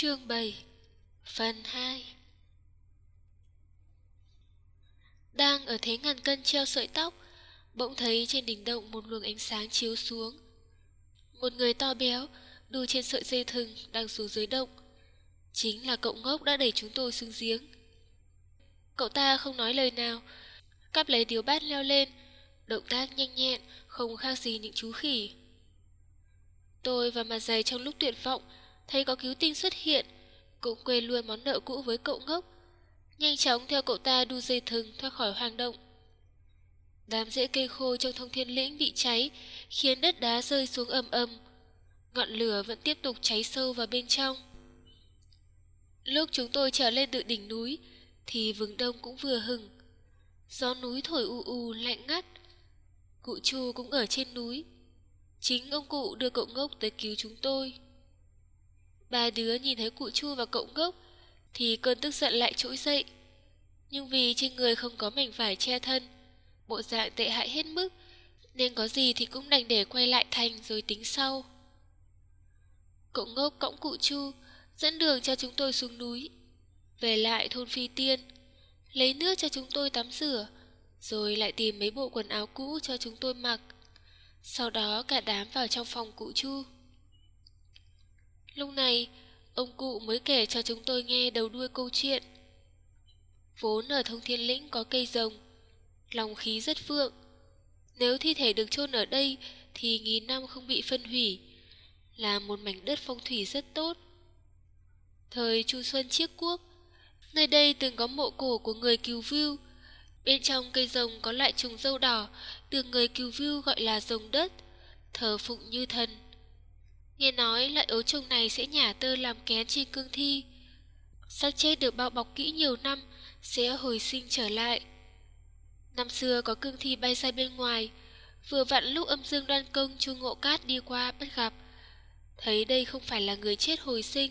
Chương 7 Phần 2 Đang ở thế ngàn cân treo sợi tóc, Bỗng thấy trên đỉnh động một luồng ánh sáng chiếu xuống. Một người to béo, Đu trên sợi dây thừng đang xuống dưới động. Chính là cậu ngốc đã đẩy chúng tôi xuống giếng. Cậu ta không nói lời nào, Cắp lấy điếu bát leo lên, Động tác nhanh nhẹn, Không khác gì những chú khỉ. Tôi và mặt dày trong lúc tuyệt vọng thấy có cứu tinh xuất hiện, cũng quên luôn món nợ cũ với cậu ngốc. Nhanh chóng theo cậu ta đu dây thừng thoát khỏi hang động. Đám rễ cây khô trong thông thiên lĩnh bị cháy, khiến đất đá rơi xuống ầm ầm. Ngọn lửa vẫn tiếp tục cháy sâu vào bên trong. Lúc chúng tôi trở lên tự đỉnh núi, thì vừng đông cũng vừa hừng. Gió núi thổi u u lạnh ngắt. Cụ Chu cũng ở trên núi. Chính ông cụ đưa cậu ngốc tới cứu chúng tôi. Ba đứa nhìn thấy cụ Chu và cậu ngốc thì cơn tức giận lại trỗi dậy. Nhưng vì trên người không có mảnh vải che thân, bộ dạng tệ hại hết mức, nên có gì thì cũng đành để quay lại thành rồi tính sau. Cậu ngốc cõng cụ Chu, dẫn đường cho chúng tôi xuống núi. Về lại thôn Phi Tiên, lấy nước cho chúng tôi tắm rửa, rồi lại tìm mấy bộ quần áo cũ cho chúng tôi mặc. Sau đó cả đám vào trong phòng cụ Chu. Lúc này, ông cụ mới kể cho chúng tôi nghe đầu đuôi câu chuyện. Vốn ở thông thiên lĩnh có cây rồng, lòng khí rất vượng. Nếu thi thể được chôn ở đây thì nghìn năm không bị phân hủy, là một mảnh đất phong thủy rất tốt. Thời Chu Xuân Chiếc Quốc, nơi đây từng có mộ cổ của người cứu vưu. Bên trong cây rồng có loại trùng dâu đỏ, được người cứu vưu gọi là rồng đất, thờ phụng như thần. Nghe nói loại ấu trùng này sẽ nhả tơ làm kén trên cương thi. xác chết được bao bọc kỹ nhiều năm sẽ hồi sinh trở lại. Năm xưa có cương thi bay ra bên ngoài, vừa vặn lúc âm dương đoan công chu ngộ cát đi qua bắt gặp. Thấy đây không phải là người chết hồi sinh,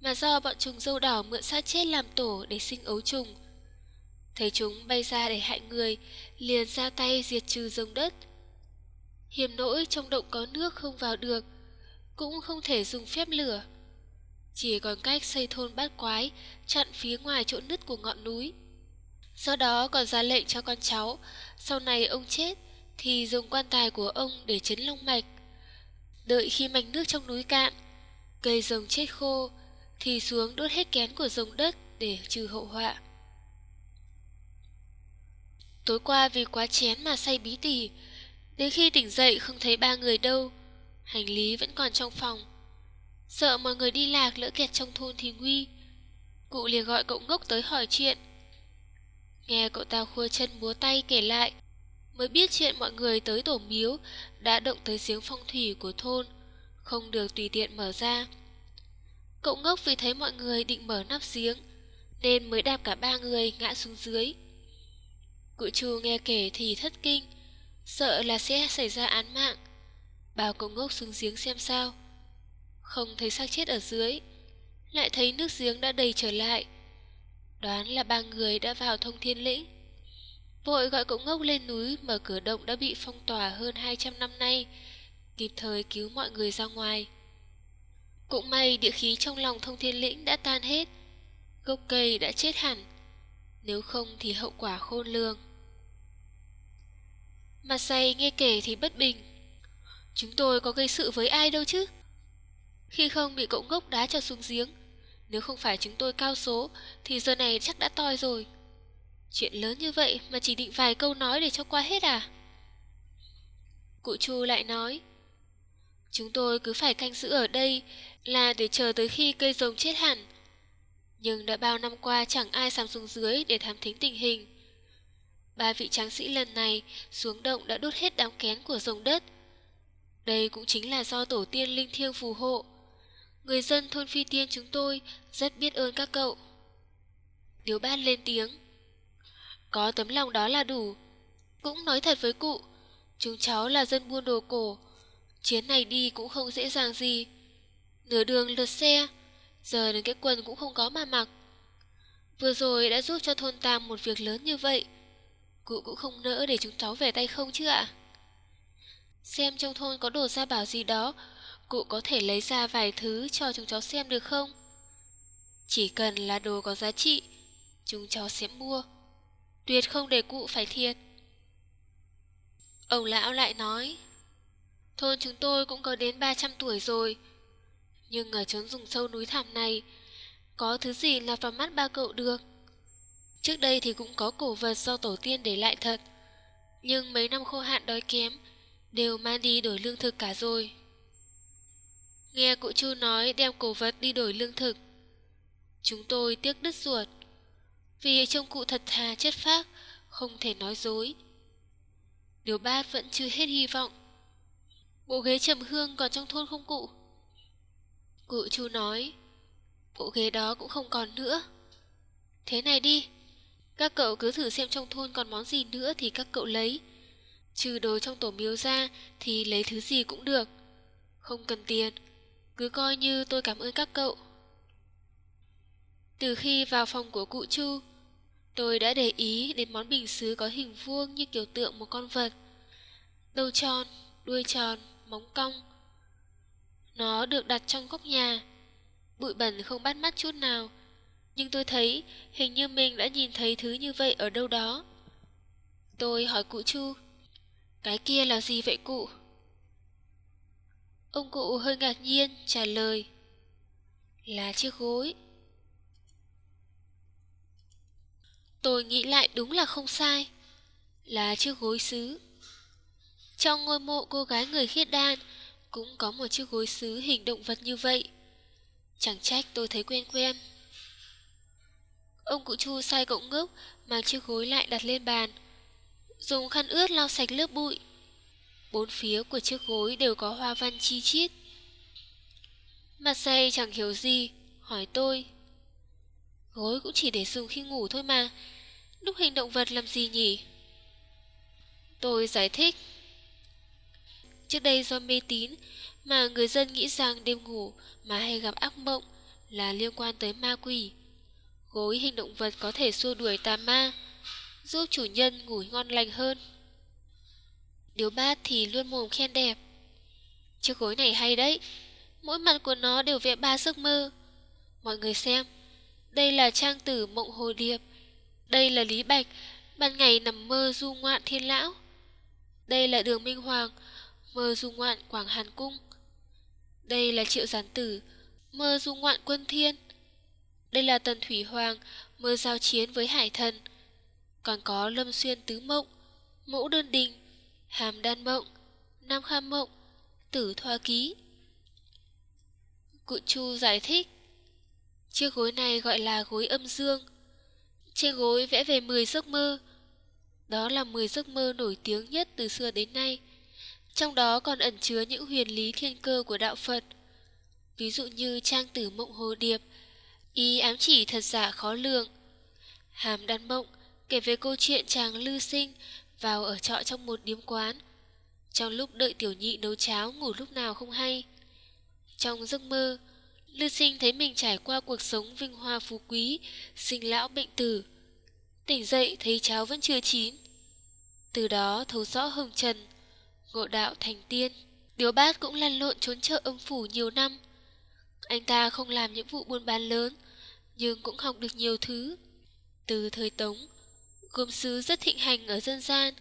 mà do bọn trùng dâu đỏ mượn xác chết làm tổ để sinh ấu trùng. Thấy chúng bay ra để hại người, liền ra tay diệt trừ rồng đất. Hiểm nỗi trong động có nước không vào được, cũng không thể dùng phép lửa. Chỉ còn cách xây thôn bát quái, chặn phía ngoài chỗ nứt của ngọn núi. Sau đó còn ra lệnh cho con cháu, sau này ông chết thì dùng quan tài của ông để chấn long mạch. Đợi khi mạch nước trong núi cạn, cây rồng chết khô thì xuống đốt hết kén của rồng đất để trừ hậu họa. Tối qua vì quá chén mà say bí tỉ, đến khi tỉnh dậy không thấy ba người đâu, hành lý vẫn còn trong phòng. Sợ mọi người đi lạc lỡ kẹt trong thôn thì nguy. Cụ liền gọi cậu ngốc tới hỏi chuyện. Nghe cậu ta khua chân múa tay kể lại, mới biết chuyện mọi người tới tổ miếu đã động tới giếng phong thủy của thôn, không được tùy tiện mở ra. Cậu ngốc vì thấy mọi người định mở nắp giếng, nên mới đạp cả ba người ngã xuống dưới. Cụ chu nghe kể thì thất kinh, sợ là sẽ xảy ra án mạng, Bảo cậu ngốc xuống giếng xem sao. Không thấy xác chết ở dưới, Lại thấy nước giếng đã đầy trở lại. Đoán là ba người đã vào thông thiên lĩnh. Vội gọi cậu ngốc lên núi Mở cửa động đã bị phong tỏa hơn 200 năm nay, Kịp thời cứu mọi người ra ngoài. Cũng may địa khí trong lòng thông thiên lĩnh đã tan hết, Gốc cây đã chết hẳn, Nếu không thì hậu quả khôn lường. Mặt say nghe kể thì bất bình Chúng tôi có gây sự với ai đâu chứ? Khi không bị cậu ngốc đá cho xuống giếng, Nếu không phải chúng tôi cao số, Thì giờ này chắc đã toi rồi. Chuyện lớn như vậy mà chỉ định vài câu nói để cho qua hết à? Cụ Chu lại nói, Chúng tôi cứ phải canh giữ ở đây Là để chờ tới khi cây rồng chết hẳn. Nhưng đã bao năm qua chẳng ai sắm xuống dưới để thám thính tình hình. Ba vị tráng sĩ lần này xuống động đã đốt hết đám kén của rồng đất đây cũng chính là do tổ tiên linh thiêng phù hộ. Người dân thôn Phi Tiên chúng tôi rất biết ơn các cậu. Điếu bát lên tiếng. Có tấm lòng đó là đủ. Cũng nói thật với cụ, chúng cháu là dân buôn đồ cổ. Chiến này đi cũng không dễ dàng gì. Nửa đường lượt xe, giờ đến cái quần cũng không có mà mặc. Vừa rồi đã giúp cho thôn Tam một việc lớn như vậy. Cụ cũng không nỡ để chúng cháu về tay không chứ ạ. Xem trong thôn có đồ gia bảo gì đó Cụ có thể lấy ra vài thứ cho chúng cháu xem được không Chỉ cần là đồ có giá trị, chúng cháu sẽ mua. Tuyệt không để cụ phải thiệt. Ông lão lại nói, thôn chúng tôi cũng có đến 300 tuổi rồi, nhưng ở chốn rừng sâu núi thẳm này, có thứ gì là vào mắt ba cậu được. Trước đây thì cũng có cổ vật do tổ tiên để lại thật, nhưng mấy năm khô hạn đói kém, đều mang đi đổi lương thực cả rồi. Nghe cụ Chu nói đem cổ vật đi đổi lương thực. Chúng tôi tiếc đứt ruột, vì trông cụ thật thà chất phác, không thể nói dối. Điều bát vẫn chưa hết hy vọng. Bộ ghế trầm hương còn trong thôn không cụ? Cụ Chu nói, bộ ghế đó cũng không còn nữa. Thế này đi, các cậu cứ thử xem trong thôn còn món gì nữa thì các cậu lấy. Trừ đồ trong tổ miếu ra thì lấy thứ gì cũng được. Không cần tiền, cứ coi như tôi cảm ơn các cậu. Từ khi vào phòng của cụ Chu, tôi đã để ý đến món bình sứ có hình vuông như kiểu tượng một con vật. Đầu tròn, đuôi tròn, móng cong. Nó được đặt trong góc nhà. Bụi bẩn không bắt mắt chút nào. Nhưng tôi thấy hình như mình đã nhìn thấy thứ như vậy ở đâu đó. Tôi hỏi cụ Chu, cái kia là gì vậy cụ? Ông cụ hơi ngạc nhiên, trả lời, Là chiếc gối. Tôi nghĩ lại đúng là không sai, Là chiếc gối sứ. Trong ngôi mộ cô gái người khiết đan Cũng có một chiếc gối sứ hình động vật như vậy. Chẳng trách tôi thấy quen quen. Ông cụ Chu sai cậu ngốc Mang chiếc gối lại đặt lên bàn. Dùng khăn ướt lau sạch lớp bụi Bốn phía của chiếc gối đều có hoa văn chi chít. Mặt say chẳng hiểu gì, hỏi tôi. Gối cũng chỉ để dùng khi ngủ thôi mà, đúc hình động vật làm gì nhỉ? Tôi giải thích. Trước đây do mê tín mà người dân nghĩ rằng đêm ngủ mà hay gặp ác mộng là liên quan tới ma quỷ. Gối hình động vật có thể xua đuổi tà ma, giúp chủ nhân ngủ ngon lành hơn. Điếu bát thì luôn mồm khen đẹp. Chiếc gối này hay đấy. Mỗi mặt của nó đều vẽ ba giấc mơ. Mọi người xem. Đây là trang tử mộng hồ điệp. Đây là Lý Bạch, ban ngày nằm mơ du ngoạn thiên lão. Đây là đường Minh Hoàng, mơ du ngoạn Quảng Hàn Cung. Đây là Triệu Giản Tử, mơ du ngoạn quân thiên. Đây là Tần Thủy Hoàng, mơ giao chiến với Hải Thần. Còn có Lâm Xuyên Tứ Mộng, Mẫu Đơn Đình, Hàm Đan Mộng, Nam Kham Mộng, Tử Thoa Ký. Cụ Chu giải thích, chiếc gối này gọi là gối âm dương. Trên gối vẽ về 10 giấc mơ. Đó là 10 giấc mơ nổi tiếng nhất từ xưa đến nay. Trong đó còn ẩn chứa những huyền lý thiên cơ của đạo Phật. Ví dụ như trang tử mộng hồ điệp, ý ám chỉ thật giả khó lường. Hàm đan mộng kể về câu chuyện chàng lưu sinh vào ở trọ trong một điếm quán. Trong lúc đợi tiểu nhị nấu cháo ngủ lúc nào không hay. Trong giấc mơ, Lư sinh thấy mình trải qua cuộc sống vinh hoa phú quý, sinh lão bệnh tử. Tỉnh dậy thấy cháo vẫn chưa chín. Từ đó thấu rõ hồng trần, ngộ đạo thành tiên. Điếu bát cũng lăn lộn trốn chợ âm phủ nhiều năm. Anh ta không làm những vụ buôn bán lớn, nhưng cũng học được nhiều thứ. Từ thời Tống, gốm sứ rất thịnh hành ở dân gian.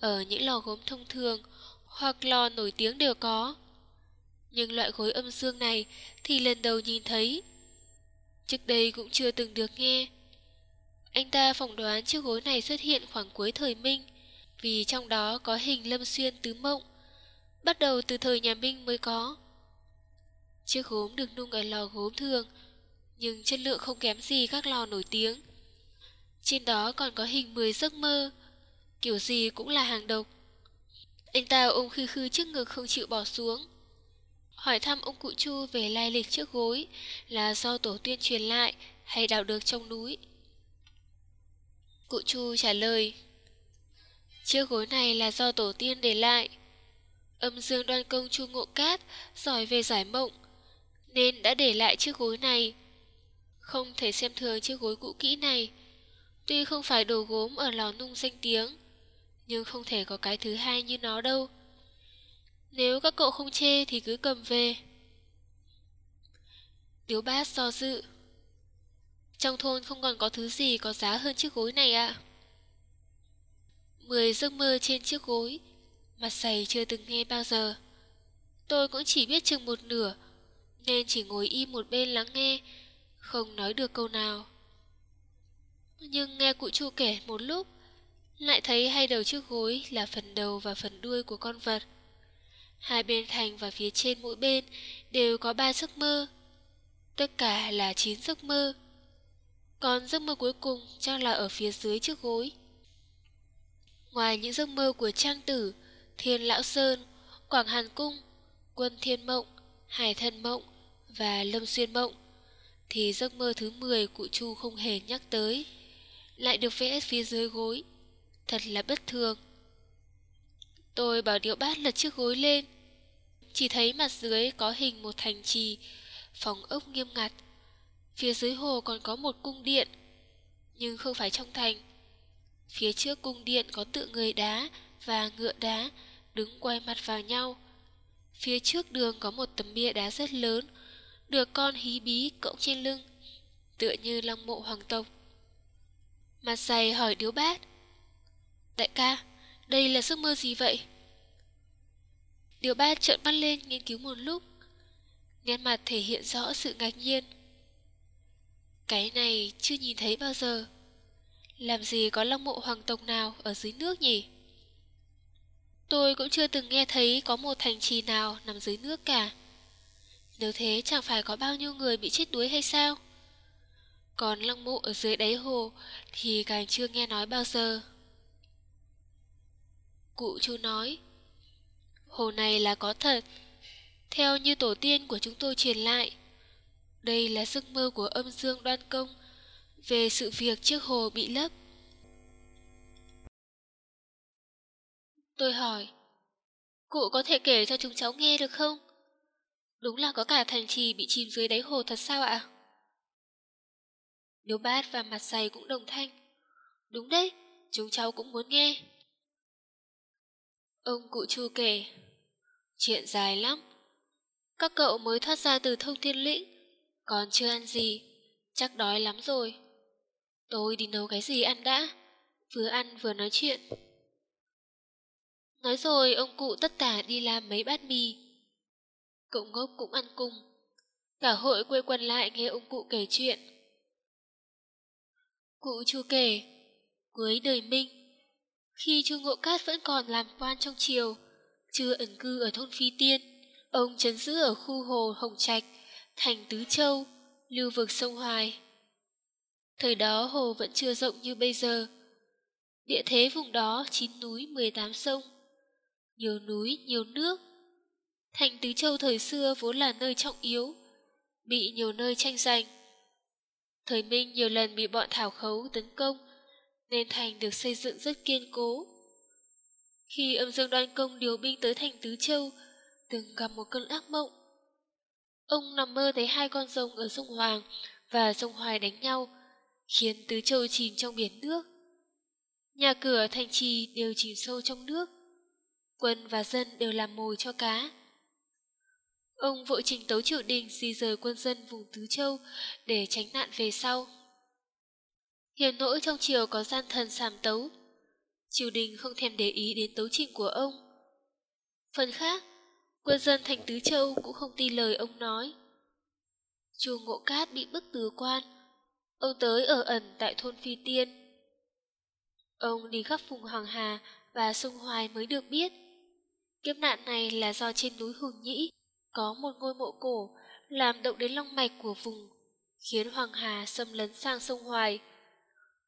Ở những lò gốm thông thường hoặc lò nổi tiếng đều có. Nhưng loại gối âm dương này thì lần đầu nhìn thấy. Trước đây cũng chưa từng được nghe. Anh ta phỏng đoán chiếc gối này xuất hiện khoảng cuối thời Minh, vì trong đó có hình lâm xuyên tứ mộng, bắt đầu từ thời nhà Minh mới có. Chiếc gốm được nung ở lò gốm thường, nhưng chất lượng không kém gì các lò nổi tiếng. Trên đó còn có hình 10 giấc mơ. Kiểu gì cũng là hàng độc. Anh ta ôm khư khư trước ngực không chịu bỏ xuống. Hỏi thăm ông cụ Chu về lai lịch chiếc gối, Là do tổ tiên truyền lại hay đào được trong núi. Cụ Chu trả lời, Chiếc gối này là do tổ tiên để lại. Âm dương đoan công Chu Ngộ Cát Giỏi về giải mộng, Nên đã để lại chiếc gối này. Không thể xem thường chiếc gối cũ kỹ này. Tuy không phải đồ gốm ở lò nung danh tiếng, nhưng không thể có cái thứ hai như nó đâu. Nếu các cậu không chê thì cứ cầm về. Tiếu bát do dự. Trong thôn không còn có thứ gì có giá hơn chiếc gối này ạ. Mười giấc mơ trên chiếc gối, mặt dày chưa từng nghe bao giờ. Tôi cũng chỉ biết chừng một nửa, nên chỉ ngồi im một bên lắng nghe, không nói được câu nào. Nhưng nghe cụ chu kể một lúc, lại thấy hai đầu chiếc gối là phần đầu và phần đuôi của con vật. Hai bên thành và phía trên mỗi bên đều có ba giấc mơ. Tất cả là chín giấc mơ. Còn giấc mơ cuối cùng chắc là ở phía dưới chiếc gối. Ngoài những giấc mơ của Trang Tử, Thiên Lão Sơn, Quảng Hàn Cung, Quân Thiên Mộng, Hải Thần Mộng và Lâm Xuyên Mộng, thì giấc mơ thứ 10 cụ Chu không hề nhắc tới, lại được vẽ phía dưới gối. Thật là bất thường. Tôi bảo điệu bát lật chiếc gối lên. Chỉ thấy mặt dưới có hình một thành trì, phòng ốc nghiêm ngặt. Phía dưới hồ còn có một cung điện, nhưng không phải trong thành. Phía trước cung điện có tượng người đá và ngựa đá đứng quay mặt vào nhau. Phía trước đường có một tấm bia đá rất lớn, được con hí bí cõng trên lưng, tựa như long mộ hoàng tộc. Mặt dày hỏi điếu bát. Đại ca, đây là giấc mơ gì vậy? Điều ba trợn mắt lên nghiên cứu một lúc Nét mặt thể hiện rõ sự ngạc nhiên Cái này chưa nhìn thấy bao giờ Làm gì có long mộ hoàng tộc nào ở dưới nước nhỉ? Tôi cũng chưa từng nghe thấy có một thành trì nào nằm dưới nước cả Nếu thế chẳng phải có bao nhiêu người bị chết đuối hay sao? Còn lăng mộ ở dưới đáy hồ thì càng chưa nghe nói bao giờ Cụ chú nói, Hồ này là có thật Theo như tổ tiên của chúng tôi truyền lại, Đây là giấc mơ của âm dương đoan công Về sự việc chiếc hồ bị lấp Tôi hỏi, Cụ có thể kể cho chúng cháu nghe được không? Đúng là có cả thành trì bị chìm dưới đáy hồ thật sao ạ? Nếu bát và mặt dày cũng đồng thanh. Đúng đấy, chúng cháu cũng muốn nghe. Ông cụ chu kể Chuyện dài lắm. Các cậu mới thoát ra từ thông thiên lĩnh Còn chưa ăn gì Chắc đói lắm rồi. Tôi đi nấu cái gì ăn đã Vừa ăn vừa nói chuyện. Nói rồi ông cụ tất tả đi làm mấy bát mì. Cậu ngốc cũng ăn cùng. Cả hội quây quần lại nghe ông cụ kể chuyện. Cụ chu kể Cuối đời Minh Khi chu Ngộ Cát vẫn còn làm quan trong triều chưa ẩn cư ở thôn Phi Tiên, ông trấn giữ ở khu hồ Hồng Trạch, thành Tứ Châu, lưu vực sông Hoài. Thời đó hồ vẫn chưa rộng như bây giờ. Địa thế vùng đó chín núi 18 sông, nhiều núi, nhiều nước. Thành Tứ Châu thời xưa vốn là nơi trọng yếu, bị nhiều nơi tranh giành. Thời Minh nhiều lần bị bọn thảo khấu tấn công, nên thành được xây dựng rất kiên cố. Khi âm dương đoan công điều binh tới thành Tứ Châu, từng gặp một cơn ác mộng. Ông nằm mơ thấy hai con rồng ở sông Hoàng và sông Hoài đánh nhau, khiến Tứ Châu chìm trong biển nước. Nhà cửa thành trì đều chìm sâu trong nước. Quân và dân đều làm mồi cho cá. Ông vội trình tấu triều đình di rời quân dân vùng Tứ Châu để tránh nạn về sau. Hiền nỗi trong triều có gian thần sàm tấu, triều đình không thèm để ý đến tấu trình của ông. Phần khác, quân dân thành Tứ Châu cũng không tin lời ông nói. Chu Ngộ Cát bị bức từ quan, ông tới ở ẩn tại thôn Phi Tiên. Ông đi khắp vùng Hoàng Hà và sông Hoài mới được biết. Kiếp nạn này là do trên núi Hùng Nhĩ có một ngôi mộ cổ làm động đến long mạch của vùng, khiến Hoàng Hà xâm lấn sang sông Hoài.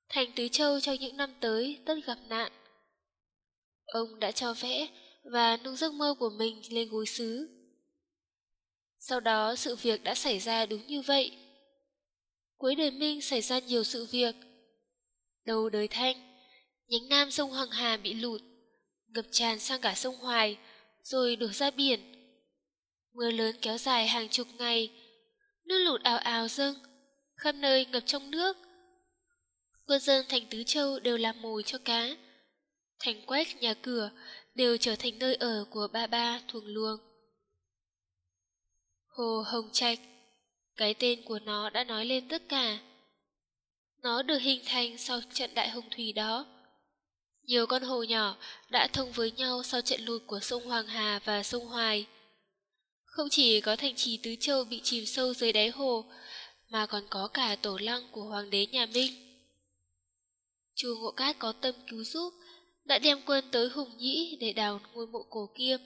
Thành Tứ Châu trong những năm tới tất gặp nạn. Ông đã cho vẽ và nung giấc mơ của mình lên gối sứ. Sau đó sự việc đã xảy ra đúng như vậy. Cuối đời Minh xảy ra nhiều sự việc. Đầu đời Thanh, nhánh nam sông Hoàng Hà bị lụt, ngập tràn sang cả sông Hoài, rồi đổ ra biển. Mưa lớn kéo dài hàng chục ngày, nước lụt ào ào dâng, khắp nơi ngập trong nước quân dân thành Tứ Châu đều làm mồi cho cá. Thành quách, nhà cửa đều trở thành nơi ở của ba ba thuồng luồng. Hồ Hồng Trạch, cái tên của nó đã nói lên tất cả. Nó được hình thành sau trận đại hồng thủy đó. Nhiều con hồ nhỏ đã thông với nhau sau trận lụt của sông Hoàng Hà và sông Hoài. Không chỉ có thành trì Tứ Châu bị chìm sâu dưới đáy hồ, mà còn có cả tổ lăng của Hoàng đế nhà Minh. Chu Ngộ Cát có tâm cứu giúp, đã đem quân tới Hùng Nhĩ để đào ngôi mộ cổ kia.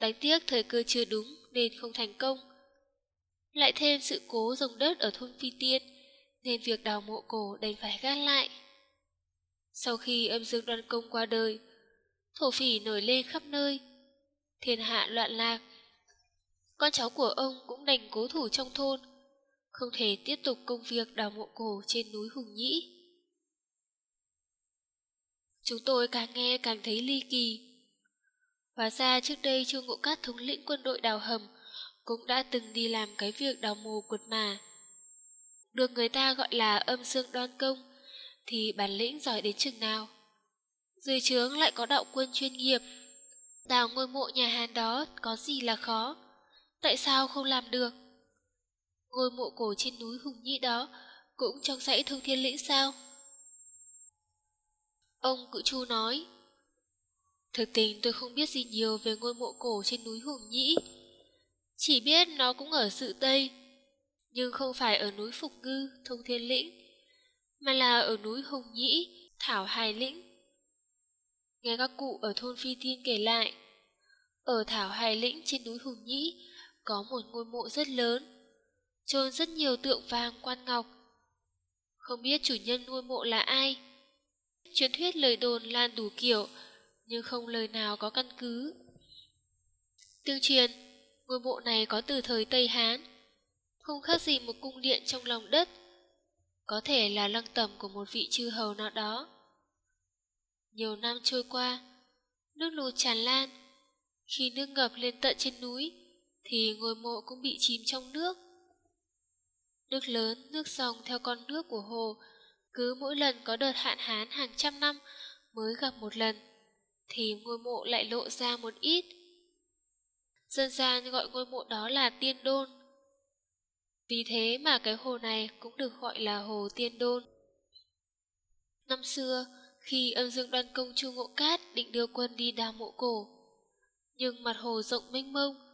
Đáng tiếc thời cơ chưa đúng nên không thành công. Lại thêm sự cố rồng đất ở thôn Phi Tiên, nên việc đào mộ cổ đành phải gác lại. Sau khi âm dương đoan công qua đời, thổ phỉ nổi lên khắp nơi, thiên hạ loạn lạc. Con cháu của ông cũng đành cố thủ trong thôn, không thể tiếp tục công việc đào mộ cổ trên núi Hùng Nhĩ. Chúng tôi càng nghe càng thấy ly kỳ. Hóa ra trước đây Trương Ngộ Cát thống lĩnh quân đội đào hầm cũng đã từng đi làm cái việc đào mồ quật mà. Được người ta gọi là âm xương đoan công, thì bản lĩnh giỏi đến chừng nào. Dưới trướng lại có đạo quân chuyên nghiệp. Đào ngôi mộ nhà Hàn đó có gì là khó, tại sao không làm được? Ngôi mộ cổ trên núi Hùng Nhĩ đó cũng trong dãy thông thiên lĩnh sao? Ông cự Chu nói, Thực tình tôi không biết gì nhiều về ngôi mộ cổ trên núi Hùng Nhĩ. Chỉ biết nó cũng ở sự Tây, nhưng không phải ở núi Phục Ngư, Thông Thiên Lĩnh, mà là ở núi Hùng Nhĩ, Thảo Hài Lĩnh. Nghe các cụ ở thôn Phi Thiên kể lại, ở Thảo Hài Lĩnh trên núi Hùng Nhĩ có một ngôi mộ rất lớn, chôn rất nhiều tượng vàng quan ngọc. Không biết chủ nhân ngôi mộ là ai. Truyền thuyết lời đồn lan đủ kiểu, nhưng không lời nào có căn cứ. Tương truyền, ngôi mộ này có từ thời Tây Hán, không khác gì một cung điện trong lòng đất, có thể là lăng tẩm của một vị chư hầu nào đó. Nhiều năm trôi qua, nước lụt tràn lan, khi nước ngập lên tận trên núi, thì ngôi mộ cũng bị chìm trong nước. Nước lớn, nước dòng theo con nước của hồ, cứ mỗi lần có đợt hạn hán hàng trăm năm mới gặp một lần thì ngôi mộ lại lộ ra một ít. Dân gian gọi ngôi mộ đó là tiên đôn. Vì thế mà cái hồ này cũng được gọi là hồ tiên đôn. Năm xưa, khi âm dương đoan công chu ngộ cát định đưa quân đi đào mộ cổ, nhưng mặt hồ rộng mênh mông,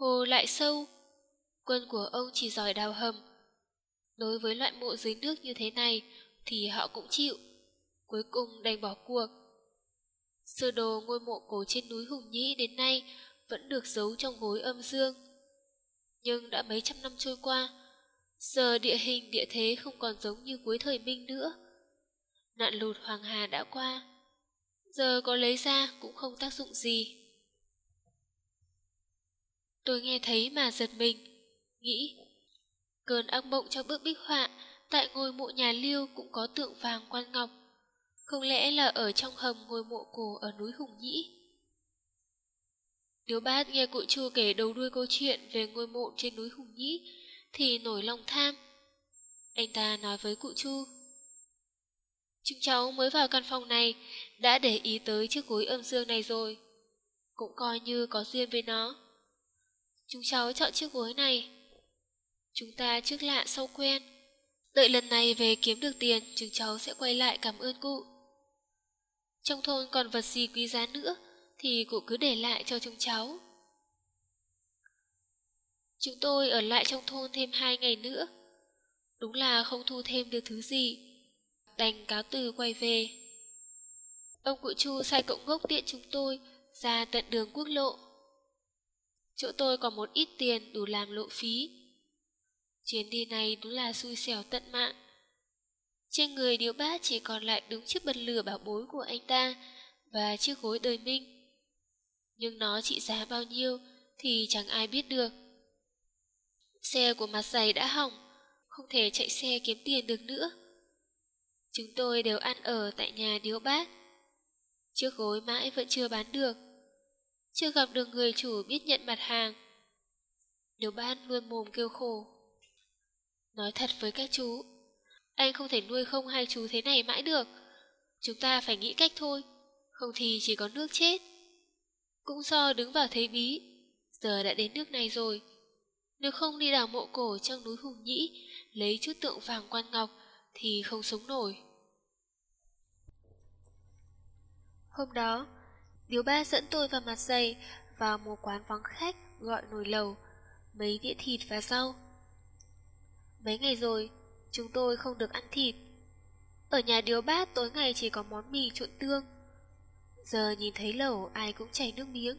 hồ lại sâu, quân của ông chỉ giỏi đào hầm. Đối với loại mộ dưới nước như thế này thì họ cũng chịu, cuối cùng đành bỏ cuộc. Sơ đồ ngôi mộ cổ trên núi Hùng Nhĩ đến nay vẫn được giấu trong gối âm dương. Nhưng đã mấy trăm năm trôi qua, giờ địa hình địa thế không còn giống như cuối thời Minh nữa. Nạn lụt Hoàng Hà đã qua, giờ có lấy ra cũng không tác dụng gì. Tôi nghe thấy mà giật mình, nghĩ cơn ác mộng trong bức bích họa tại ngôi mộ nhà Liêu cũng có tượng vàng quan ngọc. Không lẽ là ở trong hầm ngôi mộ cổ ở núi Hùng Nhĩ? Nếu bát nghe cụ chu kể đầu đuôi câu chuyện về ngôi mộ trên núi Hùng Nhĩ thì nổi lòng tham. Anh ta nói với cụ chu. Chúng cháu mới vào căn phòng này đã để ý tới chiếc gối âm dương này rồi. Cũng coi như có duyên với nó. Chúng cháu chọn chiếc gối này. Chúng ta trước lạ sau quen. Đợi lần này về kiếm được tiền, chúng cháu sẽ quay lại cảm ơn cụ. Trong thôn còn vật gì quý giá nữa thì cụ cứ để lại cho chúng cháu. Chúng tôi ở lại trong thôn thêm hai ngày nữa. Đúng là không thu thêm được thứ gì. Đành cáo từ quay về. Ông cụ Chu sai cậu ngốc tiện chúng tôi ra tận đường quốc lộ. Chỗ tôi còn một ít tiền đủ làm lộ phí. Chuyến đi này đúng là xui xẻo tận mạng. Trên người điếu bát chỉ còn lại đúng chiếc bật lửa bảo bối của anh ta và chiếc gối đời minh. Nhưng nó trị giá bao nhiêu thì chẳng ai biết được. Xe của mặt giày đã hỏng, không thể chạy xe kiếm tiền được nữa. Chúng tôi đều ăn ở tại nhà điếu bát. Chiếc gối mãi vẫn chưa bán được. Chưa gặp được người chủ biết nhận mặt hàng. điều ban luôn mồm kêu khổ. Nói thật với các chú, anh không thể nuôi không hai chú thế này mãi được. Chúng ta phải nghĩ cách thôi, không thì chỉ có nước chết. Cũng do đứng vào thế bí, giờ đã đến nước này rồi. Nếu không đi đào mộ cổ trong núi Hùng Nhĩ, lấy chút tượng vàng quan ngọc, thì không sống nổi. Hôm đó, Điếu ba dẫn tôi và mặt dày vào một quán vắng khách gọi nồi lầu, mấy đĩa thịt và rau. Mấy ngày rồi, chúng tôi không được ăn thịt. Ở nhà điếu bát tối ngày chỉ có món mì trộn tương. Giờ nhìn thấy lẩu ai cũng chảy nước miếng.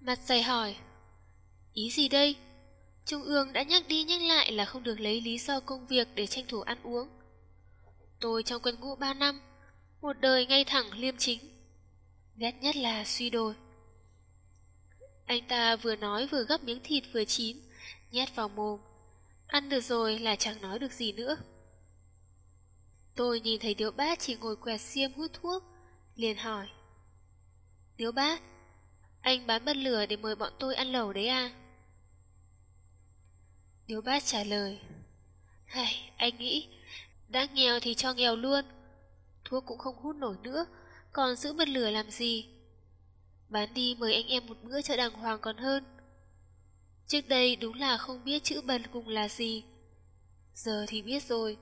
Mặt dày hỏi, ý gì đây? Trung ương đã nhắc đi nhắc lại là không được lấy lý do công việc để tranh thủ ăn uống. Tôi trong quân ngũ 3 năm, một đời ngay thẳng liêm chính. Ghét nhất là suy đồi. Anh ta vừa nói vừa gấp miếng thịt vừa chín, nhét vào mồm. Ăn được rồi là chẳng nói được gì nữa. Tôi nhìn thấy Điếu Bát chỉ ngồi quẹt xiêm hút thuốc, liền hỏi. Điếu Bát, anh bán bật lửa để mời bọn tôi ăn lẩu đấy à? Điếu Bát trả lời. Hay, anh nghĩ, đã nghèo thì cho nghèo luôn. Thuốc cũng không hút nổi nữa, còn giữ bật lửa làm gì? Bán đi mời anh em một bữa cho đàng hoàng còn hơn. Trước đây đúng là không biết chữ bần cùng là gì. Giờ thì biết rồi.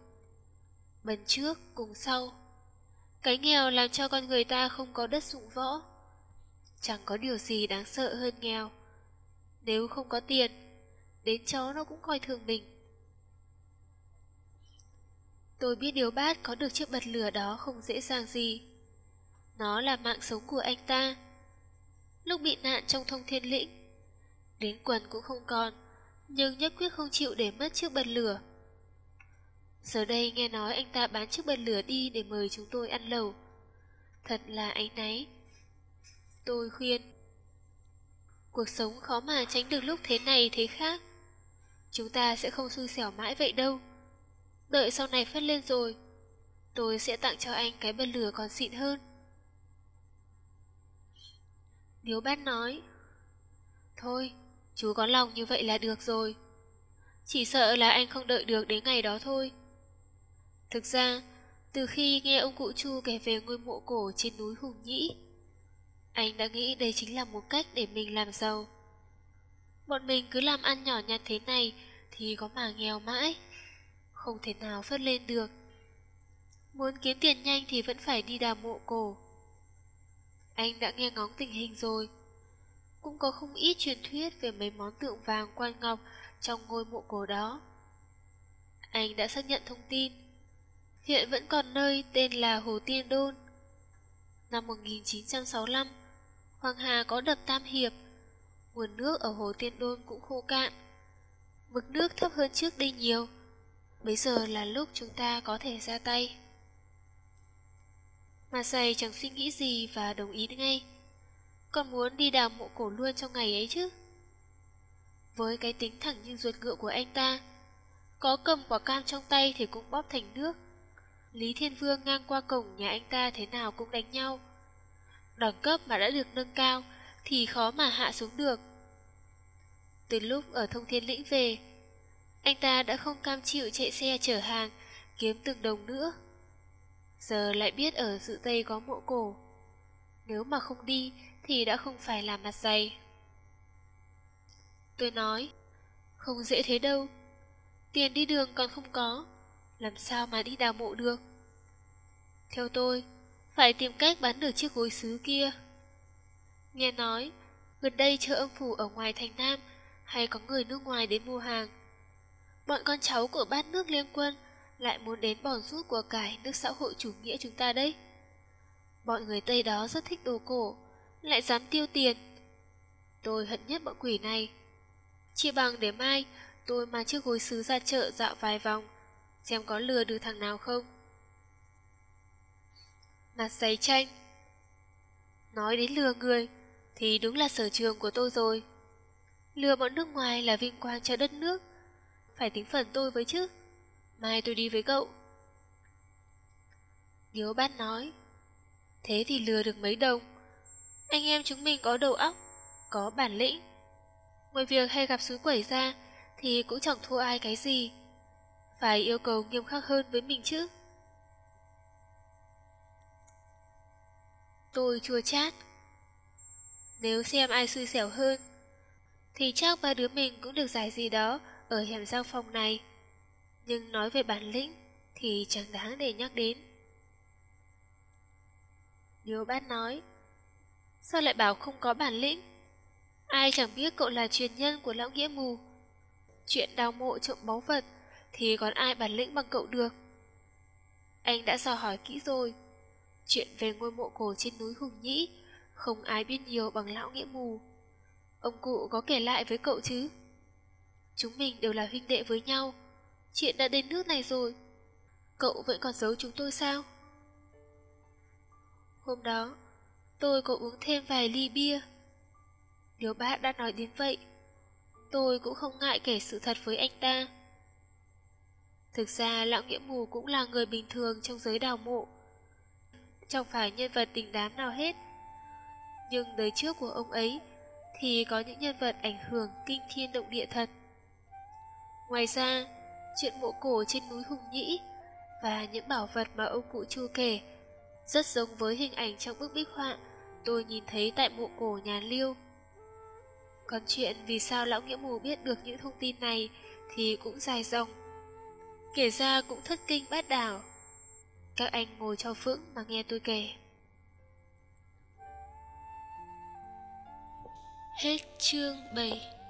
Bần trước cùng sau. Cái nghèo làm cho con người ta không có đất dụng võ. Chẳng có điều gì đáng sợ hơn nghèo. Nếu không có tiền, đến chó nó cũng coi thường mình. Tôi biết điều bát có được chiếc bật lửa đó không dễ dàng gì. Nó là mạng sống của anh ta. Lúc bị nạn trong thông thiên lĩnh, Đến quần cũng không còn Nhưng nhất quyết không chịu để mất chiếc bật lửa. Giờ đây nghe nói anh ta bán chiếc bật lửa đi Để mời chúng tôi ăn lẩu. Thật là áy náy. Tôi khuyên Cuộc sống khó mà tránh được lúc thế này thế khác. Chúng ta sẽ không xui xẻo mãi vậy đâu. Đợi sau này phát lên rồi Tôi sẽ tặng cho anh cái bật lửa còn xịn hơn Điếu bát nói Thôi Chú có lòng như vậy là được rồi. Chỉ sợ là anh không đợi được đến ngày đó thôi. Thực ra, từ khi nghe ông cụ Chu kể về ngôi mộ cổ trên núi Hùng Nhĩ, anh đã nghĩ đây chính là một cách để mình làm giàu. Bọn mình cứ làm ăn nhỏ nhặt thế này thì có mà nghèo mãi, không thể nào phất lên được. Muốn kiếm tiền nhanh thì vẫn phải đi đào mộ cổ. Anh đã nghe ngóng tình hình rồi cũng có không ít truyền thuyết về mấy món tượng vàng quan ngọc trong ngôi mộ cổ đó. Anh đã xác nhận thông tin. Hiện vẫn còn nơi tên là Hồ Tiên Đôn. Năm 1965, Hoàng Hà có đập Tam Hiệp, nguồn nước ở Hồ Tiên Đôn cũng khô cạn. Mực nước thấp hơn trước đây nhiều. Bây giờ là lúc chúng ta có thể ra tay. Mà giày chẳng suy nghĩ gì và đồng ý ngay. Còn muốn đi đào mộ cổ luôn trong ngày ấy chứ? Với cái tính thẳng như ruột ngựa của anh ta, Có cầm quả cam trong tay thì cũng bóp thành nước. Lý Thiên Vương ngang qua cổng nhà anh ta thế nào cũng đánh nhau. Đẳng cấp mà đã được nâng cao Thì khó mà hạ xuống được. Từ lúc ở thông thiên lĩnh về anh ta đã không cam chịu chạy xe chở hàng Kiếm từng đồng nữa Giờ lại biết ở dự Tây có mộ cổ Nếu mà không đi thì đã không phải là mặt dày. Tôi nói, không dễ thế đâu. Tiền đi đường còn không có, làm sao mà đi đào mộ được? Theo tôi, phải tìm cách bán được chiếc gối sứ kia. Nghe nói, gần đây chợ âm phủ ở ngoài thành Nam hay có người nước ngoài đến mua hàng. Bọn con cháu của bát nước liên quân lại muốn đến bòn rút của cải nước xã hội chủ nghĩa chúng ta đấy. Bọn người Tây đó rất thích đồ cổ, lại dám tiêu tiền. Tôi hận nhất bọn quỷ này. Chỉ bằng để mai tôi mang chiếc gối sứ ra chợ dạo vài vòng, xem có lừa được thằng nào không. Mặt giấy tranh Nói đến lừa người thì đúng là sở trường của tôi rồi. Lừa bọn nước ngoài là vinh quang cho đất nước, phải tính phần tôi với chứ. Mai tôi đi với cậu. Điếu bát nói, thế thì lừa được mấy đồng. Anh em chúng mình có đầu óc, có bản lĩnh. Ngoài việc hay gặp suối quẩy ra thì cũng chẳng thua ai cái gì. Phải yêu cầu nghiêm khắc hơn với mình chứ. Tôi chua chát. Nếu xem ai xui xẻo hơn, thì chắc ba đứa mình cũng được giải gì đó ở hẻm giao phòng này. Nhưng nói về bản lĩnh thì chẳng đáng để nhắc đến. Điếu bát nói, sao lại bảo không có bản lĩnh? Ai chẳng biết cậu là truyền nhân của lão nghĩa mù. Chuyện đào mộ trộm báu vật thì còn ai bản lĩnh bằng cậu được. Anh đã dò hỏi kỹ rồi. Chuyện về ngôi mộ cổ trên núi Hùng Nhĩ không ai biết nhiều bằng lão nghĩa mù. Ông cụ có kể lại với cậu chứ? Chúng mình đều là huynh đệ với nhau. Chuyện đã đến nước này rồi. Cậu vẫn còn giấu chúng tôi sao? Hôm đó, tôi có uống thêm vài ly bia. Nếu bác đã nói đến vậy, tôi cũng không ngại kể sự thật với anh ta. Thực ra Lão Nghĩa Mù cũng là người bình thường trong giới đào mộ. Chẳng phải nhân vật đình đám nào hết. Nhưng đời trước của ông ấy thì có những nhân vật ảnh hưởng kinh thiên động địa thật. Ngoài ra, chuyện mộ cổ trên núi Hùng Nhĩ và những bảo vật mà ông cụ Chu kể rất giống với hình ảnh trong bức bích họa tôi nhìn thấy tại mộ cổ nhà Liêu. Còn chuyện vì sao lão nghĩa mù biết được những thông tin này thì cũng dài dòng. Kể ra cũng thất kinh bát đảo. Các anh ngồi cho vững mà nghe tôi kể. Hết chương 7